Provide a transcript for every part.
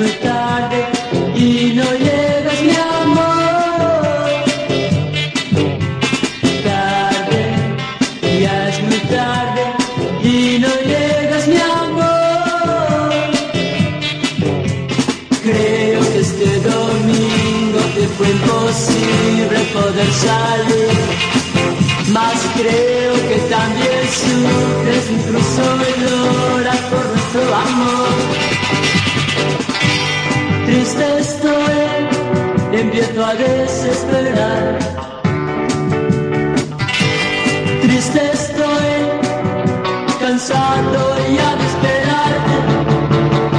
muy tarde y no llegas mi amor. Tarde, ya es muy tarde y no llegas mi amor. Creo que este domingo te fue imposible poder salir, mas creo que también sufres mi cruzón. Triste estoy, empiezo a desesperar. Triste estoy, cansado ya de esperarte,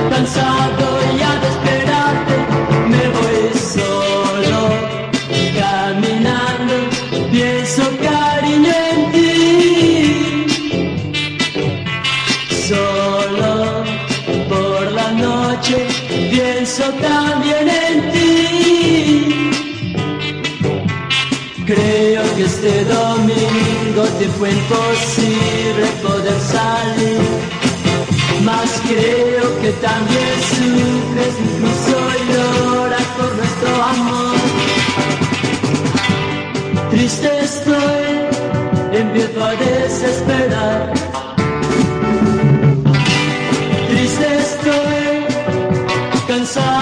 cansado ya de esperarte, me voy solo caminando, pienso cariño en ti, solo por la noche pienso también en ti. Creo que este domingo te fue imposible poder salir, mas creo que también sufres, incluso lloras por nuestro amor. Triste estoy, empiezo a desesperar. inside.